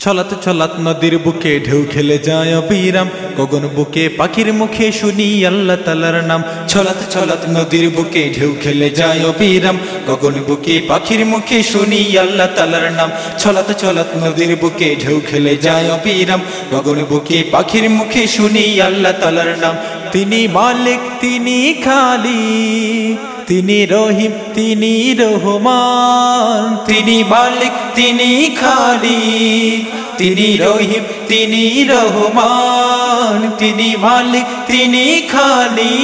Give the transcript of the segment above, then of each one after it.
ছলাত ছলাত নদীর বুকে ঢেউ খেলে যায় অবিরাম। গগন বুকে, পাখির মুখে শুনি আল্লাহ তালার নাম। ছলাত ছলাত নদীর বুকে ঢেউ খেলে যায় অবিরাম। গগন বুকে, পাখির মুখে শুনি আল্লাহ তালার নাম। ছলাত ছলাত নদীর বুকে ঢেউ খেলে যায় অবিরাম। গগন বুকে, পাখির মুখে শুনি আল্লাহ তালার নাম। তিনি মালিক, তিনি খালি তিনি রহিম তিনি রহমান তিনি মালিক তিনি খালিক। তিনি রহিম, তিনি রহমান, তিনি মালিক, তিনি খালি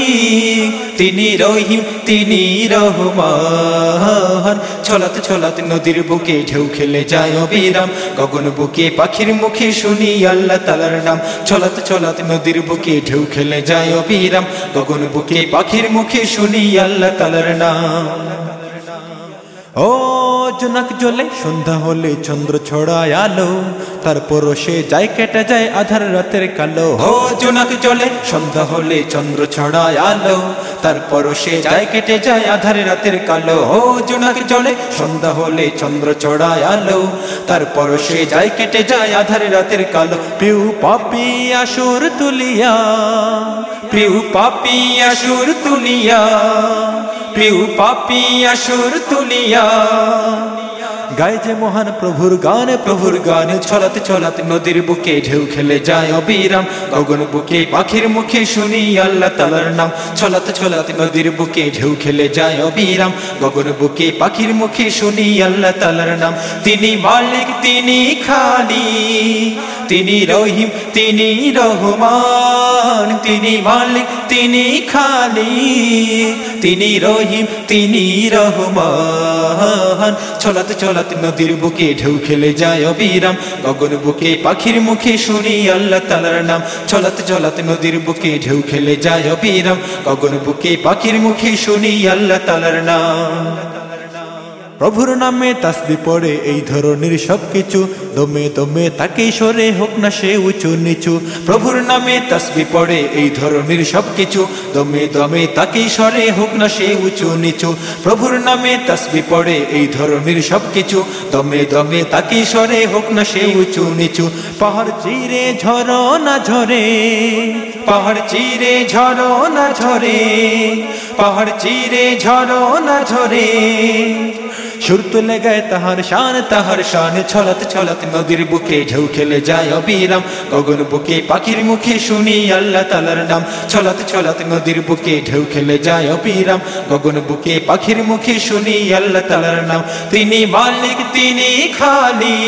তিনি রহিম, তিনি রহমান। ছলাতে ছলাতে নদীর বুকে ঢেউ খেলে যায় অবিরাম। গগন বুকে পাখির মুখে শুনি আল্লাহ তালার নাম। ছলাতে ছলাতে নদীর বুকে ঢেউ খেলে যায় অবিরাম। গগন বুকে পাখির মুখে শুনি আল্লাহ তালার নাম। ও জোনাক জ্বলে, সন্ধ্যা হলে চন্দ্র ছড়ায় আলো। তারপর সে যায়, কেটে যায় আধার রাতের কালো। ও জোনাক জ্বলে, সন্ধ্যা হলে চন্দ্র ছড়ায় আলো। তারপর সে যায়, কেটে যায় আধার রাতের কালো। ও জোনাক জ্বলে, সন্ধ্যা হলে চন্দ্র ছড়ায় আলো। তারপর সে যায়, কেটে যায় আধার রাতের কালো। পিউ পাপি আসুর তুলিয়া, পিউ পাপি আসুর তুলিয়া। পিউ পাপি আসুর তুলিয়া। গায়ে যে মহান প্রভুর গান প্রভুর গান ছলাতে ছলাতে নদীর বুকে ঢেউ খেলে যায় অবিরাম। গগন বুকে, পাখির মুখে শুনি আল্লাহ তালার নাম। ছলাতে ছলাতে নদীর বুকে ঢেউ খেলে যায় অবিরাম। গগন বুকে, পাখির মুখে শুনি আল্লাহ তালার নাম। তিনি মালিক, তিনি খালি, তিনি রহিম, তিনি রহমান। তিনি মালিক, তিনি খালি, তিনি রহিম, তিনি রহমান। ছলাতে ছলাতে নদীর বুকে ঢেউ খেলে যায় অবিরাম, গগন বুকে, পাখির মুখে শুনি আল্লাহ তালার নাম। ছলাতে ছলাতে নদীর বুকে ঢেউ খেলে যায় অবিরাম, গগন বুকে, পাখির মুখে শুনি আল্লাহ তালার নাম। প্রভুর নামে তাসবি পড়ে, এই ধরনের সব কিছু দমে দমে তাকে সরে হোক না সে উঁচু নিচু। প্রভুর নামে তাসবি পড়ে, এই ধরনের সব কিছু দমে দমে তাকে সরে হোক না সে উঁচু নিচু। প্রভুর নামে তাসবি পড়ে, এই ধরনের সব কিছু দমে দমে তাকে সরে হোক না সে উঁচু নিচু। পাহাড় চিরে ঝরো না ঝরে, পাহাড় চিরে ঝরো না ঝরে, পাহাড় চিরে ঝরো না ঝরে। সুর তুলে গায়ে তাহার শান তাহার শান, ছলাত ছলাত নদীর বুকে ঢেউ খেলে যায় অবিরাম। গগন বুকে, পাখির মুখে শুনি আল্লাহ তালার নাম। ছলাত ছলাত নদীর বুকে ঢেউ খেলে যায় অবিরাম। গগন বুকে, পাখির মুখে শুনি আল্লাহ তালার নাম। তিনি মালিক, তিনি খালি,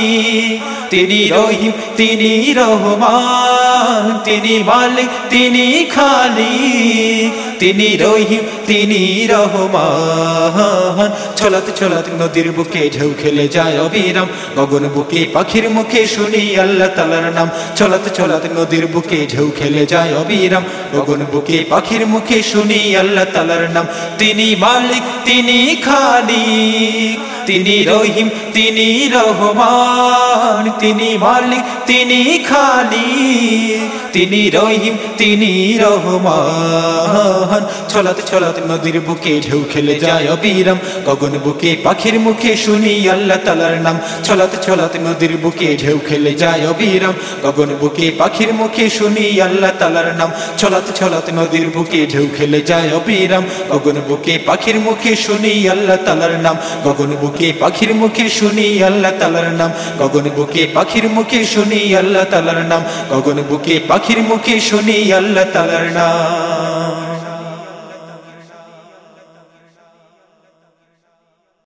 তিনি রহিম, তিনি রহমান। তিনি মালিক, তিনি খালি, তিনি রহিম, তিনি রহমান। ছলাতে ছলাতে নদীর বুকে ঢেউ খেলে যায় অবিরাম। গগন বুকে, পাখির মুখে শুনি আল্লাহ তালার নাম। ছলাতে ছলাতে নদীর বুকে ঢেউ খেলে যায় অবিরাম। গগন বুকে, পাখির মুখে শুনি আল্লাহ তালার নাম। তিনি মালিক, তিনি খালিক, তিনি রহিম তিনি রহমান, তিনি মালিক, তিনি খালি, তিনি রহিম, তিনি রহমান। ছলাতে ছলাতে নদীর বুকে ঢেউ খেলে যায় অবিরাম, গগন বুকে, পাখির মুখে শুনি আল্লাহ তালার নাম। ছলাতে ছলাতে নদীর বুকে ঢেউ খেলে যায় অবিরাম, গগন বুকে, পাখির মুখে শুনি আল্লাহ তালার নাম। ছলাতে ছলাতে নদীর বুকে ঢেউ খেলে যায় অবিরাম, গগন বুকে, পাখির মুখে শুনি আল্লাহ তালার নাম। গগন বুকে, পাখির মুখে শুনি আল্লাহ তালার নাম। গগন বুকে পাখির মুখে শুনি আল্লাহ তালার নাম। গগন বুকে পাখির মুখে শুনি আল্লাহ তালার নাম।